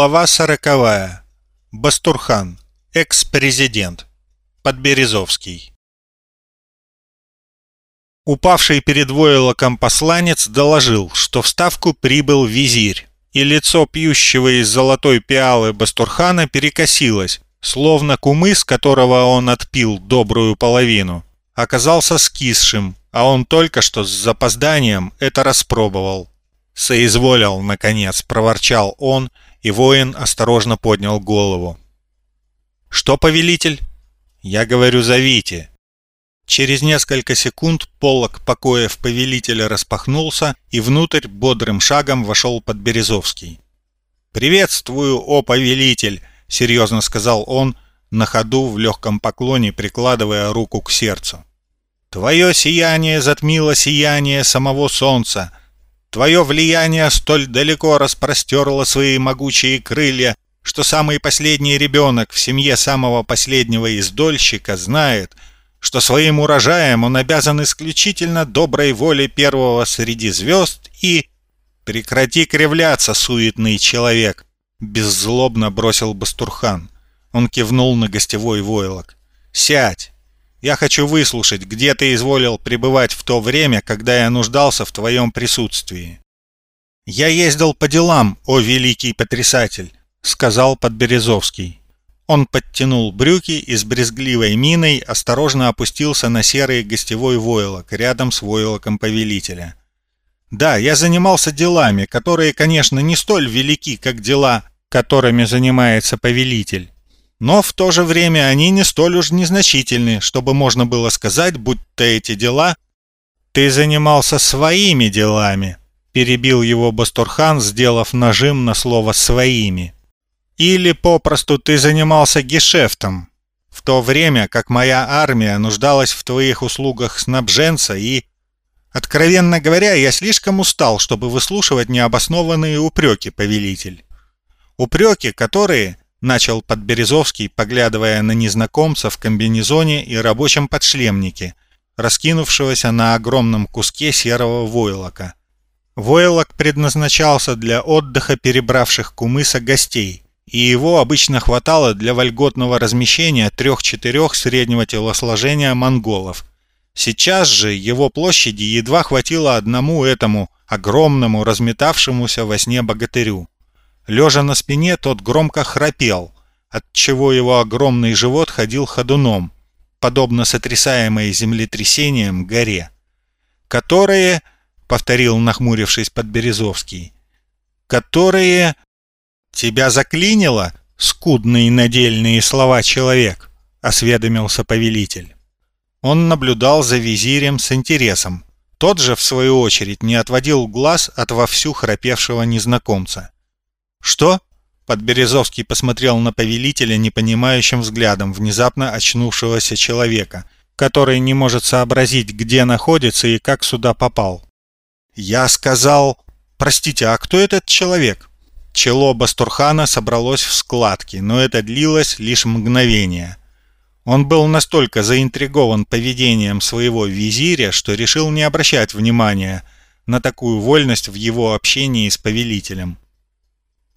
Глава сороковая. Бастурхан. Экс-президент. Подберезовский. Упавший перед войлоком посланец доложил, что в ставку прибыл визирь, и лицо пьющего из золотой пиалы Бастурхана перекосилось, словно кумыс, которого он отпил добрую половину, оказался скисшим, а он только что с запозданием это распробовал. «Соизволил, наконец», — проворчал он, и воин осторожно поднял голову. «Что, повелитель?» «Я говорю, зовите». Через несколько секунд полог покоев повелителя распахнулся, и внутрь бодрым шагом вошел Подберезовский. «Приветствую, о повелитель!» — серьезно сказал он, на ходу в легком поклоне прикладывая руку к сердцу. «Твое сияние затмило сияние самого солнца, Твое влияние столь далеко распростерло свои могучие крылья, что самый последний ребенок в семье самого последнего издольщика знает, что своим урожаем он обязан исключительно доброй воле первого среди звезд и... «Прекрати кривляться, суетный человек!» — беззлобно бросил Бастурхан. Он кивнул на гостевой войлок. «Сядь! Я хочу выслушать, где ты изволил пребывать в то время, когда я нуждался в твоем присутствии». «Я ездил по делам, о великий потрясатель», — сказал Подберезовский. Он подтянул брюки и с брезгливой миной осторожно опустился на серый гостевой войлок рядом с войлоком повелителя. «Да, я занимался делами, которые, конечно, не столь велики, как дела, которыми занимается повелитель. Но в то же время они не столь уж незначительны, чтобы можно было сказать, будто эти дела... «Ты занимался своими делами», — перебил его Бастурхан, сделав нажим на слово «своими». «Или попросту ты занимался гешефтом, в то время как моя армия нуждалась в твоих услугах снабженца и...» Откровенно говоря, я слишком устал, чтобы выслушивать необоснованные упреки, повелитель. Упреки, которые, начал Подберезовский, поглядывая на незнакомца в комбинезоне и рабочем подшлемнике, раскинувшегося на огромном куске серого войлока. Войлок предназначался для отдыха перебравших кумыса гостей, и его обычно хватало для вольготного размещения трех-четырех среднего телосложения монголов. Сейчас же его площади едва хватило одному этому огромному разметавшемуся во сне богатырю. Лежа на спине, тот громко храпел, отчего его огромный живот ходил ходуном, подобно сотрясаемой землетрясением горе. «Которые...» — повторил, нахмурившись Подберезовский. «Которые...» «Тебя заклинило, скудные надельные слова человек?» — осведомился повелитель. Он наблюдал за визирем с интересом. Тот же, в свою очередь, не отводил глаз от вовсю храпевшего незнакомца. «Что?» Подберезовский посмотрел на повелителя непонимающим взглядом внезапно очнувшегося человека, который не может сообразить, где находится и как сюда попал. «Я сказал...» «Простите, а кто этот человек?» Чело Бастурхана собралось в складки, но это длилось лишь мгновение. Он был настолько заинтригован поведением своего визиря, что решил не обращать внимания на такую вольность в его общении с повелителем.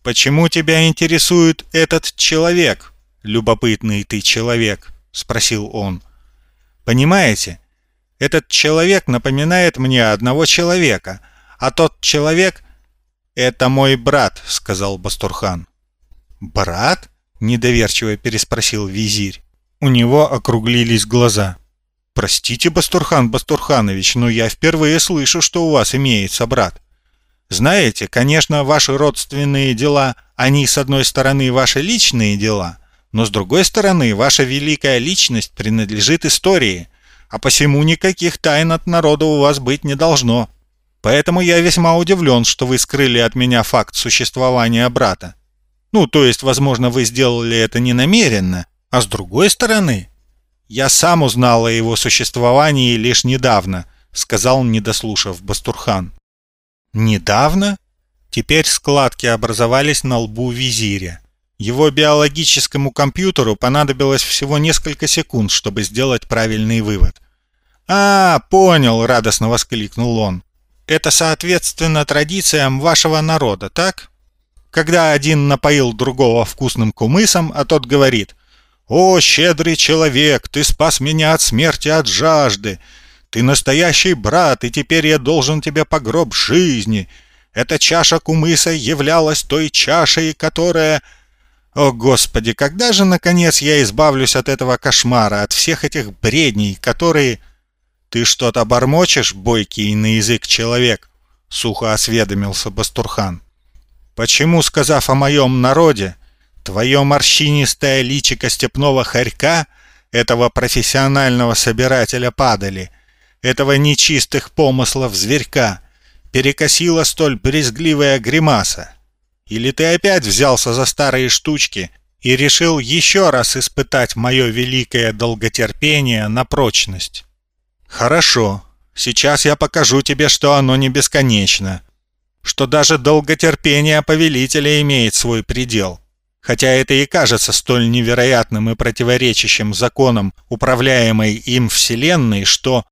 «Почему тебя интересует этот человек, любопытный ты человек?» — спросил он. «Понимаете, этот человек напоминает мне одного человека, а тот человек — это мой брат», — сказал Бастурхан. «Брат?» — недоверчиво переспросил визирь. У него округлились глаза. «Простите, Бастурхан Бастурханович, но я впервые слышу, что у вас имеется брат. Знаете, конечно, ваши родственные дела, они, с одной стороны, ваши личные дела, но с другой стороны, ваша великая личность принадлежит истории, а посему никаких тайн от народа у вас быть не должно. Поэтому я весьма удивлен, что вы скрыли от меня факт существования брата. Ну, то есть, возможно, вы сделали это не намеренно, а с другой стороны, я сам узнал о его существовании лишь недавно, сказал, не дослушав Бастурхан. Недавно? Теперь складки образовались на лбу визиря. Его биологическому компьютеру понадобилось всего несколько секунд, чтобы сделать правильный вывод. «А, понял!» — радостно воскликнул он. «Это соответственно традициям вашего народа, так?» когда один напоил другого вкусным кумысом, а тот говорит «О, щедрый человек, ты спас меня от смерти от жажды! Ты настоящий брат, и теперь я должен тебе погроб жизни! Эта чаша кумыса являлась той чашей, которая...» О, Господи, когда же, наконец, я избавлюсь от этого кошмара, от всех этих бредней, которые... Ты что-то бормочешь, бойкий на язык человек? Сухо осведомился Бастурхан. Почему, сказав о моем народе, твое морщинистое личико степного хорька, этого профессионального собирателя падали, этого нечистых помыслов зверька, перекосила столь брезгливая гримаса? Или ты опять взялся за старые штучки и решил еще раз испытать мое великое долготерпение на прочность? Хорошо, сейчас я покажу тебе, что оно не бесконечно, что даже долготерпение повелителя имеет свой предел. Хотя это и кажется столь невероятным и противоречащим законам управляемой им Вселенной, что...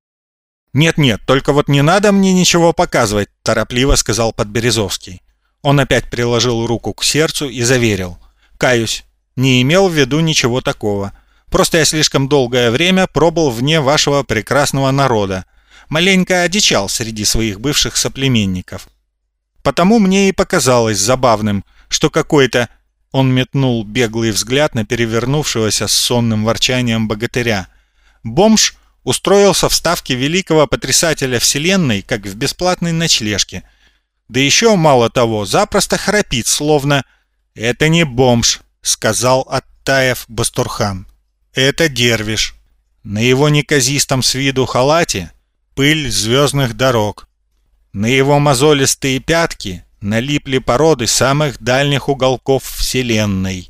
«Нет-нет, только вот не надо мне ничего показывать», — торопливо сказал Подберезовский. Он опять приложил руку к сердцу и заверил. «Каюсь, не имел в виду ничего такого. Просто я слишком долгое время пробыл вне вашего прекрасного народа. Маленько одичал среди своих бывших соплеменников. Потому мне и показалось забавным, что какой-то...» Он метнул беглый взгляд на перевернувшегося с сонным ворчанием богатыря. «Бомж устроился в ставке великого потрясателя вселенной, как в бесплатной ночлежке — да еще, мало того, запросто храпит, словно... «Это не бомж», — сказал Оттаев Бастурхан. «Это дервиш. На его неказистом с виду халате пыль звездных дорог. На его мозолистые пятки налипли породы самых дальних уголков Вселенной.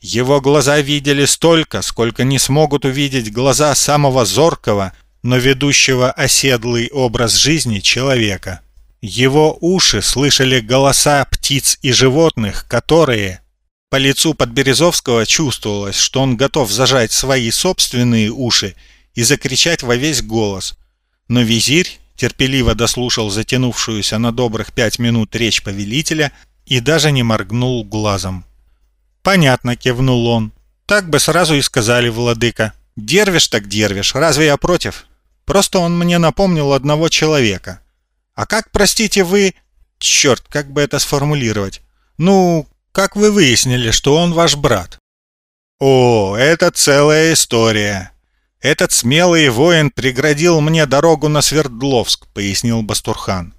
Его глаза видели столько, сколько не смогут увидеть глаза самого зоркого, но ведущего оседлый образ жизни человека. Его уши слышали голоса птиц и животных, которые... По лицу Подберезовского чувствовалось, что он готов зажать свои собственные уши и закричать во весь голос. Но визирь терпеливо дослушал затянувшуюся на добрых пять минут речь повелителя и даже не моргнул глазом. «Понятно», — кивнул он. «Так бы сразу и сказали, владыка. Дервиш так дервиш, разве я против? Просто он мне напомнил одного человека. А как, простите, вы... Черт, как бы это сформулировать? Ну, как вы выяснили, что он ваш брат? О, это целая история. Этот смелый воин преградил мне дорогу на Свердловск, пояснил Бастурхан.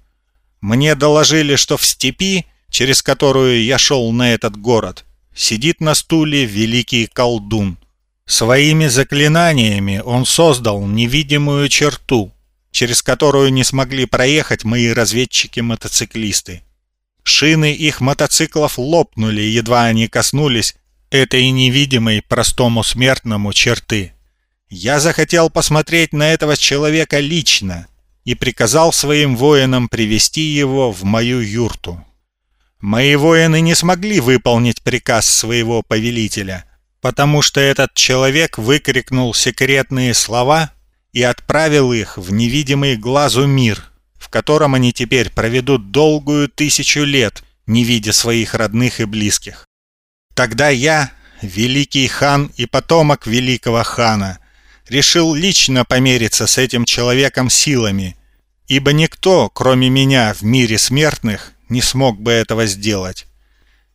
Мне доложили, что в степи, через которую я шел на этот город, сидит на стуле великий колдун. Своими заклинаниями он создал невидимую черту, через которую не смогли проехать мои разведчики-мотоциклисты. Шины их мотоциклов лопнули, едва они коснулись этой невидимой простому смертному черты. Я захотел посмотреть на этого человека лично и приказал своим воинам привести его в мою юрту. Мои воины не смогли выполнить приказ своего повелителя, потому что этот человек выкрикнул секретные слова и отправил их в невидимый глазу мир, в котором они теперь проведут долгую тысячу лет, не видя своих родных и близких. Тогда я, великий хан и потомок великого хана, решил лично помериться с этим человеком силами, ибо никто, кроме меня, в мире смертных не смог бы этого сделать.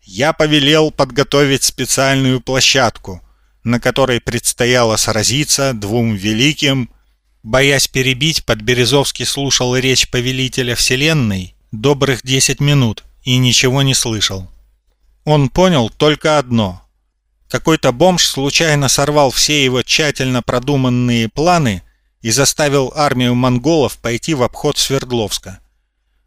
Я повелел подготовить специальную площадку, на которой предстояло сразиться двум великим Боясь перебить, Подберезовский слушал речь повелителя Вселенной добрых десять минут и ничего не слышал. Он понял только одно. Какой-то бомж случайно сорвал все его тщательно продуманные планы и заставил армию монголов пойти в обход Свердловска.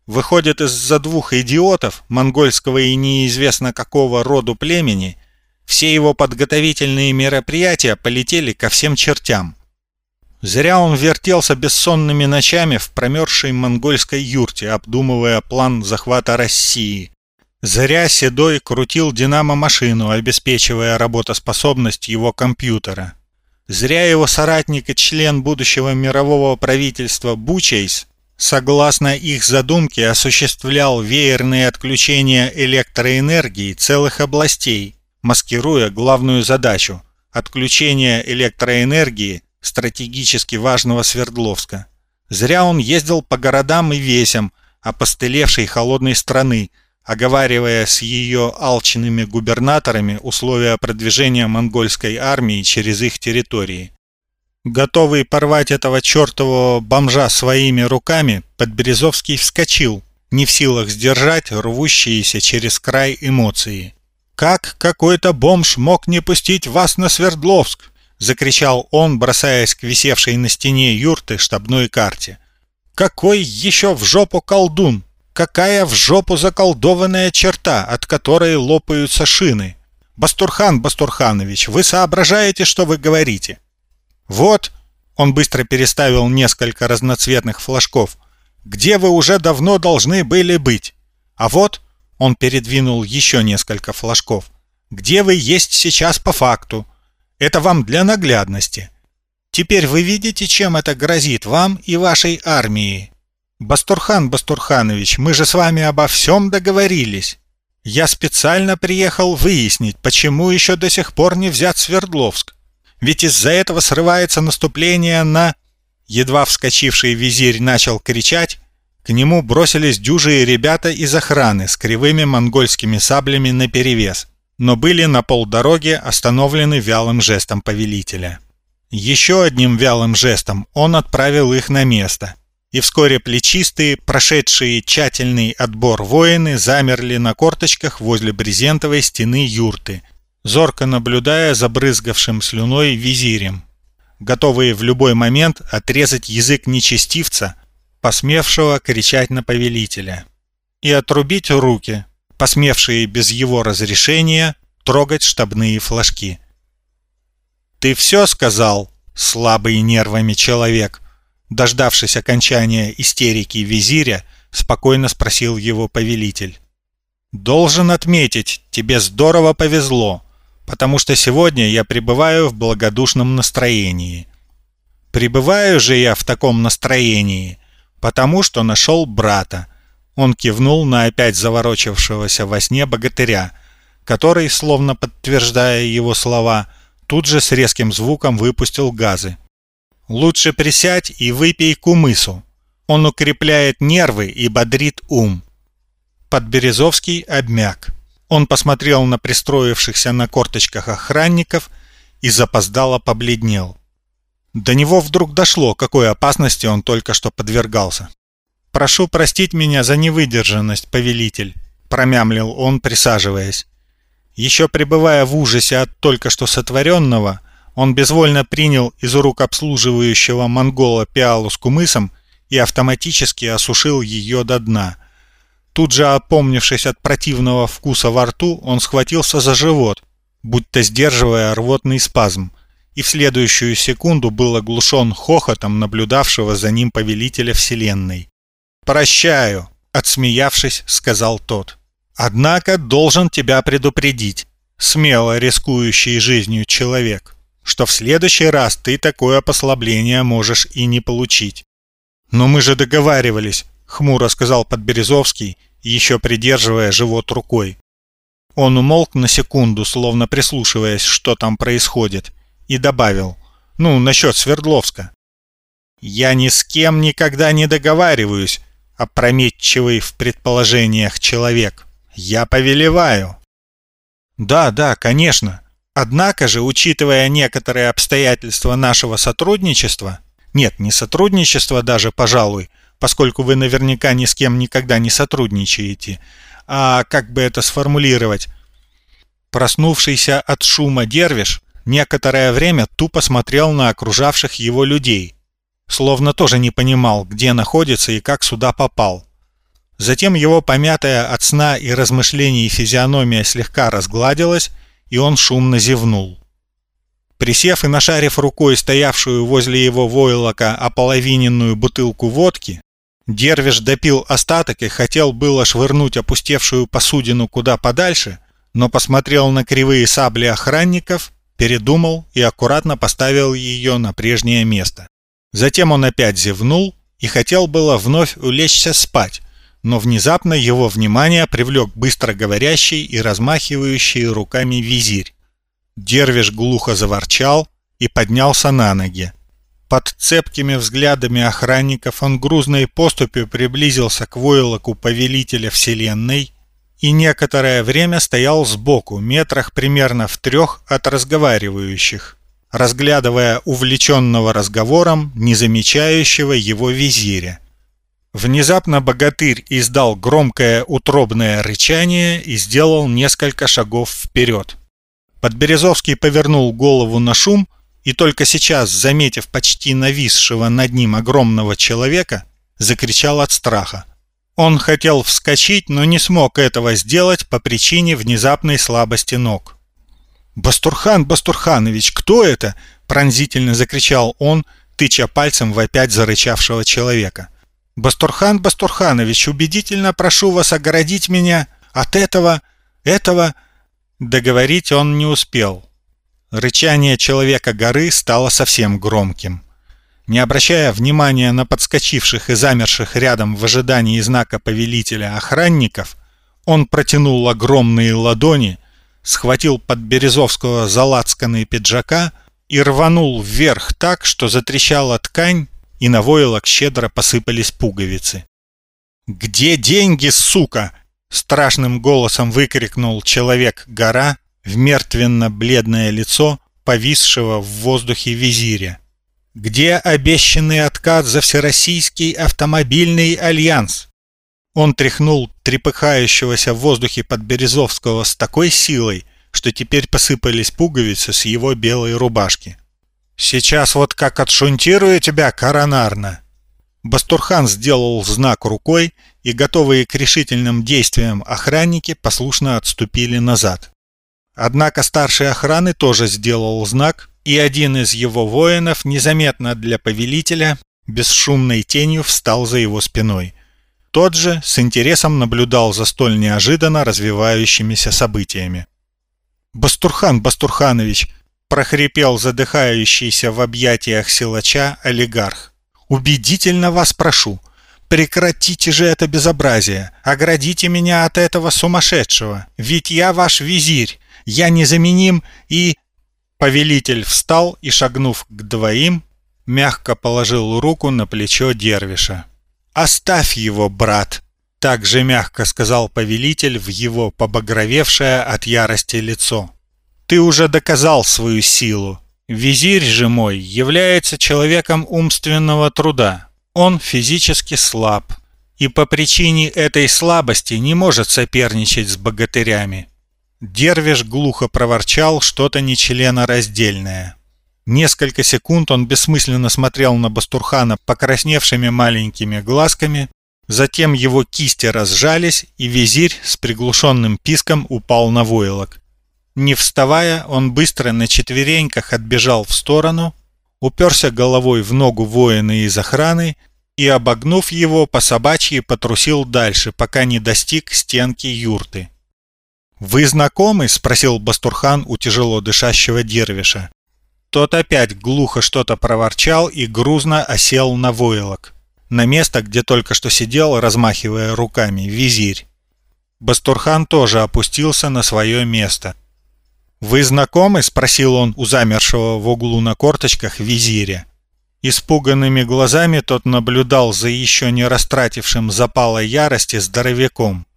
Выходит, из-за двух идиотов, монгольского и неизвестно какого роду племени, все его подготовительные мероприятия полетели ко всем чертям. Зря он вертелся бессонными ночами в промерзшей монгольской юрте, обдумывая план захвата России. Зря Седой крутил динамо-машину, обеспечивая работоспособность его компьютера. Зря его соратник и член будущего мирового правительства Бучейс согласно их задумке, осуществлял веерные отключения электроэнергии целых областей, маскируя главную задачу – отключение электроэнергии стратегически важного Свердловска. Зря он ездил по городам и весям опостылевшей холодной страны, оговаривая с ее алчными губернаторами условия продвижения монгольской армии через их территории. Готовый порвать этого чертового бомжа своими руками, Подберезовский вскочил, не в силах сдержать рвущиеся через край эмоции. «Как какой-то бомж мог не пустить вас на Свердловск?» — закричал он, бросаясь к висевшей на стене юрты штабной карте. «Какой еще в жопу колдун? Какая в жопу заколдованная черта, от которой лопаются шины? Бастурхан Бастурханович, вы соображаете, что вы говорите?» «Вот», — он быстро переставил несколько разноцветных флажков, «где вы уже давно должны были быть. А вот», — он передвинул еще несколько флажков, «где вы есть сейчас по факту. Это вам для наглядности. Теперь вы видите, чем это грозит вам и вашей армии. Бастурхан Бастурханович, мы же с вами обо всем договорились. Я специально приехал выяснить, почему еще до сих пор не взят Свердловск. Ведь из-за этого срывается наступление на...» Едва вскочивший визирь начал кричать, к нему бросились дюжие ребята из охраны с кривыми монгольскими саблями наперевес, но были на полдороге остановлены вялым жестом повелителя. Еще одним вялым жестом он отправил их на место, и вскоре плечистые, прошедшие тщательный отбор воины замерли на корточках возле брезентовой стены юрты, зорко наблюдая за брызгавшим слюной визирем, готовые в любой момент отрезать язык нечестивца, посмевшего кричать на повелителя, и отрубить руки, посмевшие без его разрешения трогать штабные флажки. «Ты все сказал, слабый нервами человек?» Дождавшись окончания истерики визиря, спокойно спросил его повелитель. «Должен отметить, тебе здорово повезло потому что сегодня я пребываю в благодушном настроении. Пребываю же я в таком настроении, потому что нашел брата. Он кивнул на опять заворочившегося во сне богатыря, который, словно подтверждая его слова, тут же с резким звуком выпустил газы. «Лучше присядь и выпей кумысу. Он укрепляет нервы и бодрит ум». Подберезовский обмяк. Он посмотрел на пристроившихся на корточках охранников и запоздало побледнел. До него вдруг дошло, какой опасности он только что подвергался. «Прошу простить меня за невыдержанность, повелитель», — промямлил он, присаживаясь. Еще пребывая в ужасе от только что сотворенного, он безвольно принял из рук обслуживающего монгола пиалу с кумысом и автоматически осушил ее до дна — Тут же, опомнившись от противного вкуса во рту, он схватился за живот, будто сдерживая рвотный спазм, и в следующую секунду был оглушен хохотом наблюдавшего за ним повелителя Вселенной. «Прощаю», — отсмеявшись, сказал тот. «Однако должен тебя предупредить, смело рискующий жизнью человек, что в следующий раз ты такое послабление можешь и не получить». «Но мы же договаривались», — хмуро сказал Подберезовский, еще придерживая живот рукой. Он умолк на секунду, словно прислушиваясь, что там происходит, и добавил, ну, насчет Свердловска. «Я ни с кем никогда не договариваюсь, опрометчивый в предположениях человек. Я повелеваю». «Да, да, конечно. Однако же, учитывая некоторые обстоятельства нашего сотрудничества, нет, не сотрудничества даже, пожалуй, поскольку вы наверняка ни с кем никогда не сотрудничаете. А как бы это сформулировать? Проснувшийся от шума дервиш некоторое время тупо смотрел на окружавших его людей, словно тоже не понимал, где находится и как сюда попал. Затем его помятая от сна и размышлений физиономия слегка разгладилась, и он шумно зевнул. Присев и нашарив рукой стоявшую возле его войлока ополовиненную бутылку водки, Дервиш допил остаток и хотел было швырнуть опустевшую посудину куда подальше, но посмотрел на кривые сабли охранников, передумал и аккуратно поставил ее на прежнее место. Затем он опять зевнул и хотел было вновь улечься спать, но внезапно его внимание привлек быстро говорящий и размахивающий руками визирь. Дервиш глухо заворчал и поднялся на ноги. Под цепкими взглядами охранников он грузной поступью приблизился к войлоку повелителя вселенной и некоторое время стоял сбоку, метрах примерно в трех от разговаривающих, разглядывая увлеченного разговором, не замечающего его визиря. Внезапно богатырь издал громкое утробное рычание и сделал несколько шагов вперед. Подберезовский повернул голову на шум и только сейчас, заметив почти нависшего над ним огромного человека, закричал от страха. Он хотел вскочить, но не смог этого сделать по причине внезапной слабости ног. «Бастурхан Бастурханович, кто это?» – пронзительно закричал он, тыча пальцем в опять зарычавшего человека. «Бастурхан Бастурханович, убедительно прошу вас огородить меня от этого, этого...» Договорить он не успел. Рычание человека-горы стало совсем громким. Не обращая внимания на подскочивших и замерших рядом в ожидании знака повелителя охранников, он протянул огромные ладони, схватил под Березовского залацканные пиджака и рванул вверх так, что затрещала ткань, и на войлок щедро посыпались пуговицы. «Где деньги, сука?» — страшным голосом выкрикнул человек-гора, в мертвенно-бледное лицо повисшего в воздухе визиря. «Где обещанный откат за Всероссийский автомобильный альянс?» Он тряхнул трепыхающегося в воздухе Подберезовского с такой силой, что теперь посыпались пуговицы с его белой рубашки. «Сейчас вот как отшунтирую тебя коронарно!» Бастурхан сделал знак рукой, и готовые к решительным действиям охранники послушно отступили назад. Однако старший охраны тоже сделал знак, и один из его воинов, незаметно для повелителя, бесшумной тенью встал за его спиной. Тот же с интересом наблюдал за столь неожиданно развивающимися событиями. «Бастурхан Бастурханович!» – прохрипел задыхающийся в объятиях силача олигарх. «Убедительно вас прошу, прекратите же это безобразие, оградите меня от этого сумасшедшего, ведь я ваш визирь, я незаменим и...» Повелитель встал и, шагнув к двоим, мягко положил руку на плечо Дервиша. «Оставь его, брат!» Так же мягко сказал повелитель в его побагровевшее от ярости лицо. «Ты уже доказал свою силу. Визирь же мой является человеком умственного труда. Он физически слаб, и по причине этой слабости не может соперничать с богатырями. Дервиш глухо проворчал что-то нечленораздельное. Несколько секунд он бессмысленно смотрел на Бастурхана покрасневшими маленькими глазками, затем его кисти разжались, и визирь с приглушенным писком упал на войлок. Не вставая, он быстро на четвереньках отбежал в сторону, уперся головой в ногу воина из охраны и, обогнув его, по собачьи потрусил дальше, пока не достиг стенки юрты. «Вы знакомы?» — спросил Бастурхан у тяжело дышащего дервиша. Тот опять глухо что-то проворчал и грузно осел на войлок. На место, где только что сидел, размахивая руками, визирь. Бастурхан тоже опустился на свое место. «Вы знакомы?» — спросил он у замершего в углу на корточках визиря. Испуганными глазами тот наблюдал за еще не растратившим запала ярости здоровяком.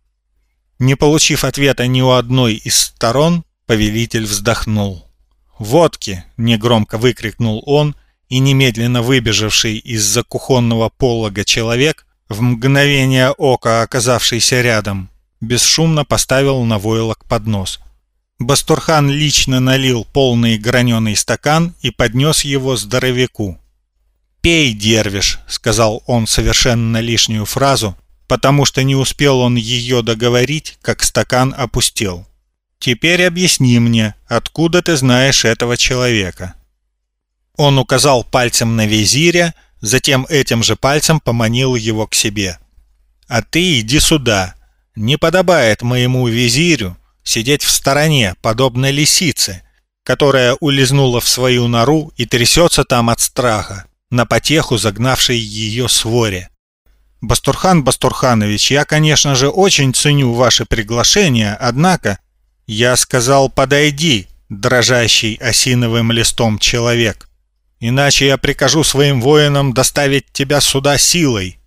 Не получив ответа ни у одной из сторон, повелитель вздохнул. «Водки!» — негромко выкрикнул он, и немедленно выбежавший из-за кухонного полога человек, в мгновение ока оказавшийся рядом, бесшумно поставил на войлок поднос. Бастурхан лично налил полный граненый стакан и поднес его здоровяку. «Пей, дервиш!» — сказал он совершенно лишнюю фразу, потому что не успел он ее договорить, как стакан опустел. «Теперь объясни мне, откуда ты знаешь этого человека?» Он указал пальцем на визиря, затем этим же пальцем поманил его к себе. «А ты иди сюда. Не подобает моему визирю сидеть в стороне, подобно лисице, которая улизнула в свою нору и трясется там от страха. на потеху загнавшей ее своре. «Бастурхан Бастурханович, я, конечно же, очень ценю ваше приглашение, однако...» «Я сказал, подойди, дрожащий осиновым листом человек. Иначе я прикажу своим воинам доставить тебя сюда силой.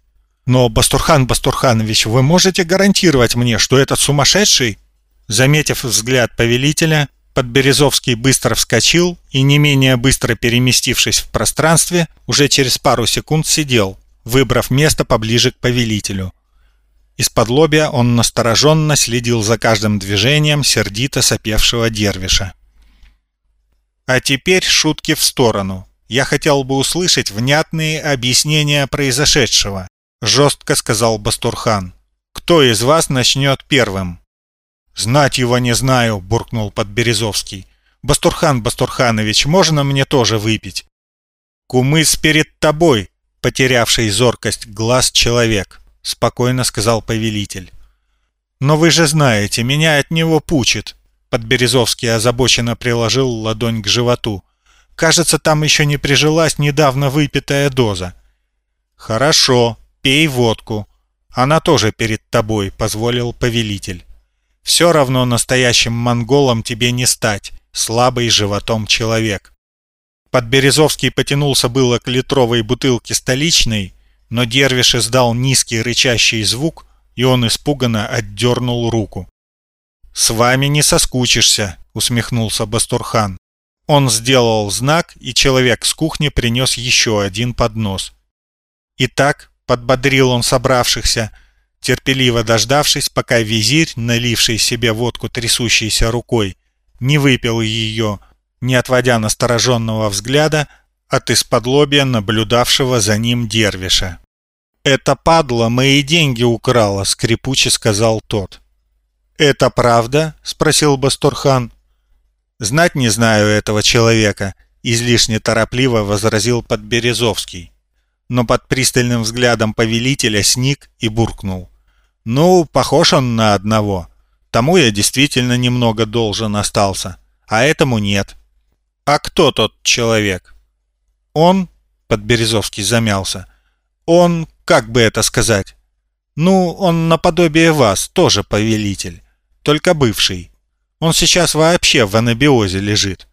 Но, Бастурхан Бастурханович, вы можете гарантировать мне, что этот сумасшедший...» Заметив взгляд повелителя, Подберезовский быстро вскочил и, не менее быстро переместившись в пространстве, уже через пару секунд сидел, выбрав место поближе к повелителю. Из-под лобья он настороженно следил за каждым движением сердито сопевшего дервиша. А теперь шутки в сторону. Я хотел бы услышать внятные объяснения произошедшего, жестко сказал Бастурхан. Кто из вас начнет первым? «Знать его не знаю», — буркнул Подберезовский. «Бастурхан Бастурханович, можно мне тоже выпить?» «Кумыс перед тобой», — потерявший зоркость глаз человек, — спокойно сказал повелитель. «Но вы же знаете, меня от него пучит», — Подберезовский озабоченно приложил ладонь к животу. «Кажется, там еще не прижилась недавно выпитая доза». «Хорошо, пей водку. Она тоже перед тобой», — позволил повелитель. Все равно настоящим монголом тебе не стать, слабый животом человек. Подберезовский потянулся было к литровой бутылке столичной, но Дервиш издал низкий рычащий звук, и он испуганно отдернул руку. «С вами не соскучишься», — усмехнулся Бастурхан. Он сделал знак, и человек с кухни принес еще один поднос. Итак, подбодрил он собравшихся, — терпеливо дождавшись, пока визирь, наливший себе водку трясущейся рукой, не выпил ее, не отводя настороженного взгляда от из-под лобья наблюдавшего за ним дервиша. «Это падла мои деньги украла», — скрипуче сказал тот. «Это правда?» — спросил Бастурхан. «Знать не знаю этого человека», — излишне торопливо возразил Подберезовский. Но под пристальным взглядом повелителя сник и буркнул. Ну, похож он на одного. Тому я действительно немного должен остался, а этому нет. А кто тот человек? Он, Подберезовский замялся, он, как бы это сказать? Ну, он наподобие вас, тоже повелитель, только бывший. Он сейчас вообще в анабиозе лежит.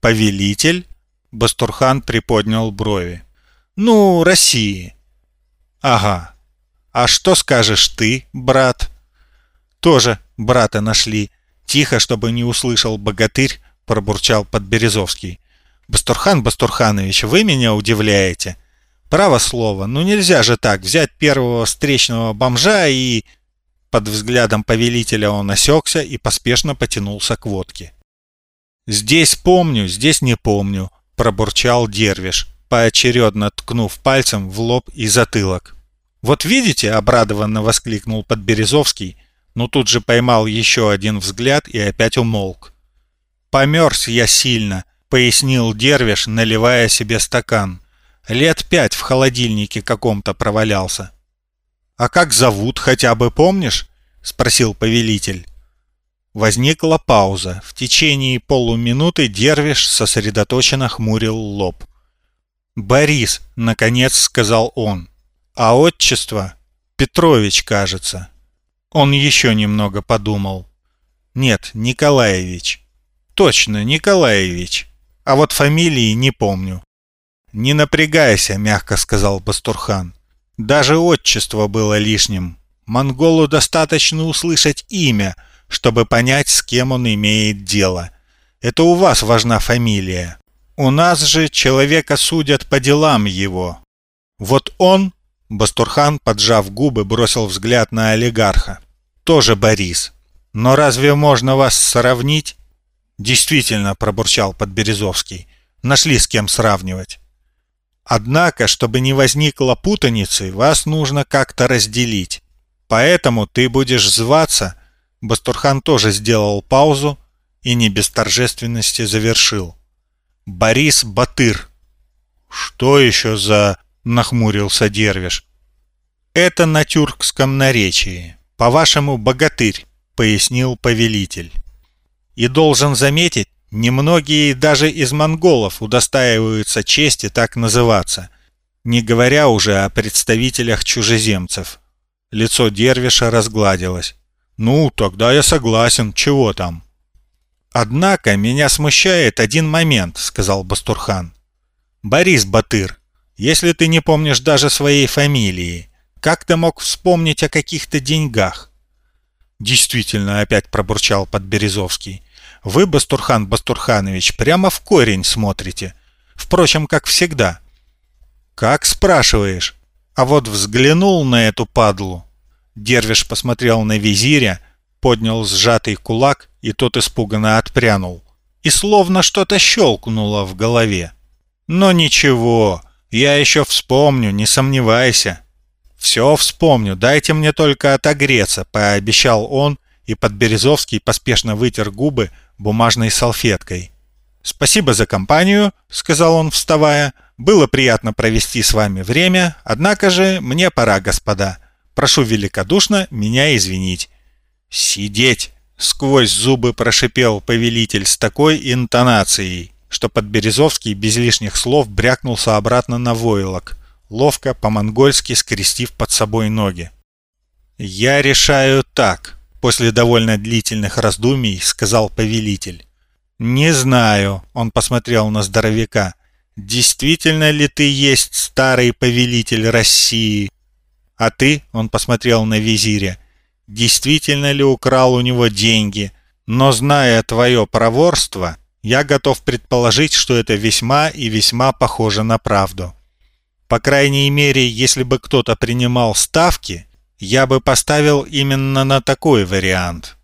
Повелитель? Бастурхан приподнял брови. Ну, России. Ага, «А что скажешь ты, брат?» «Тоже брата нашли». Тихо, чтобы не услышал богатырь, пробурчал Подберезовский. «Бастурхан Бастурханович, вы меня удивляете. Право слово, ну нельзя же так взять первого встречного бомжа и...» Под взглядом повелителя он осекся и поспешно потянулся к водке. «Здесь помню, здесь не помню», – пробурчал Дервиш, поочередно ткнув пальцем в лоб и затылок. «Вот видите!» — обрадованно воскликнул Подберезовский, но тут же поймал еще один взгляд и опять умолк. «Померз я сильно», — пояснил Дервиш, наливая себе стакан. «Лет пять в холодильнике каком-то провалялся». «А как зовут, хотя бы помнишь?» — спросил повелитель. Возникла пауза. В течение полуминуты Дервиш сосредоточенно хмурил лоб. «Борис», — наконец сказал он. А отчество? Петрович, кажется. Он еще немного подумал. Нет, Николаевич. Точно, Николаевич. А вот фамилии не помню. Не напрягайся, мягко сказал Бастурхан. Даже отчество было лишним. Монголу достаточно услышать имя, чтобы понять, с кем он имеет дело. Это у вас важна фамилия. У нас же человека судят по делам его. Вот он Бастурхан, поджав губы, бросил взгляд на олигарха. «Тоже Борис. Но разве можно вас сравнить?» «Действительно», — пробурчал Подберезовский. «Нашли с кем сравнивать». «Однако, чтобы не возникло путаницы, вас нужно как-то разделить. Поэтому ты будешь зваться...» Бастурхан тоже сделал паузу и не без торжественности завершил. «Борис Батыр». «Что еще за...» — нахмурился Дервиш. «Это на тюркском наречии. По-вашему, богатырь», — пояснил повелитель. «И должен заметить, Немногие даже из монголов удостаиваются чести так называться, не говоря уже о представителях чужеземцев. Лицо Дервиша разгладилось. «Ну, тогда я согласен, чего там?» «Однако меня смущает один момент», — сказал Бастурхан. «Борис Батыр, если ты не помнишь даже своей фамилии, как ты мог вспомнить о каких-то деньгах?» «Действительно», — опять пробурчал Подберезовский. Вы, Бастурхан Бастурханович, прямо в корень смотрите. Впрочем, как всегда. Как спрашиваешь? А вот взглянул на эту падлу. Дервиш посмотрел на визиря, поднял сжатый кулак, и тот испуганно отпрянул. И словно что-то щелкнуло в голове. Но ничего, я еще вспомню, не сомневайся. Все вспомню, дайте мне только отогреться, пообещал он, и Подберезовский поспешно вытер губы бумажной салфеткой. «Спасибо за компанию», — сказал он, вставая. «Было приятно провести с вами время, однако же мне пора, господа. Прошу великодушно меня извинить». «Сидеть!» — сквозь зубы прошипел повелитель с такой интонацией, что Подберезовский без лишних слов брякнулся обратно на войлок, ловко по-монгольски скрестив под собой ноги. «Я решаю так», После довольно длительных раздумий сказал повелитель. «Не знаю», — он посмотрел на здоровяка. «Действительно ли ты есть старый повелитель России?» «А ты?» — он посмотрел на визиря. «Действительно ли украл у него деньги? Но зная твое проворство, я готов предположить, что это весьма и весьма похоже на правду. По крайней мере, если бы кто-то принимал ставки, я бы поставил именно на такой вариант.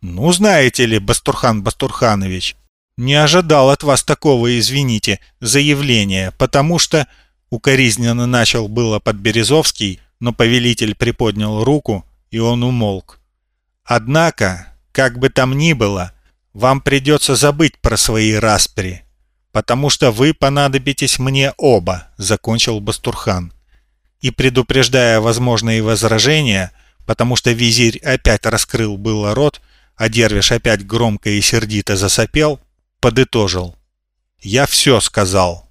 Ну, знаете ли, Бастурхан Бастурханович, не ожидал от вас такого, извините, заявления, потому что... Укоризненно начал было Подберезовский, но повелитель приподнял руку, и он умолк. Однако, как бы там ни было, вам придется забыть про свои распри, потому что вы понадобитесь мне оба, закончил Бастурхан и предупреждая возможные возражения, потому что визирь опять раскрыл было рот, а дервиш опять громко и сердито засопел, подытожил. «Я все сказал.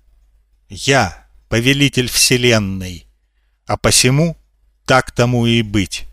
Я, повелитель вселенной, а посему так тому и быть».